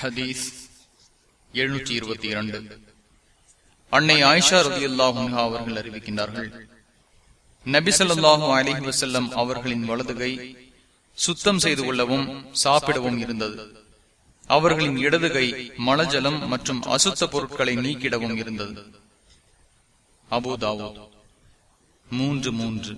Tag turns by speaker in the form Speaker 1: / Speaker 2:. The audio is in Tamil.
Speaker 1: ஹதீஸ் எழுநூற்றி இருபத்தி இரண்டு. அன்னை ஆயிஷா ரதி அல்லாஹா அவர்கள் அறிவிக்கின்றார்கள். நபி சொல்லாஹு அலிஹி வசல்லம் அவர்களின் வலதுகை சுத்தம் செய்து கொள்ளவும் சாப்பிடவும் இருந்தது. அவர்களின் இடதுகை மலஜலம் மற்றும் அசுத்த பொருட்களை நீக்கிடவும் இருந்தது. அபுதாவோ மூன்று மூன்று.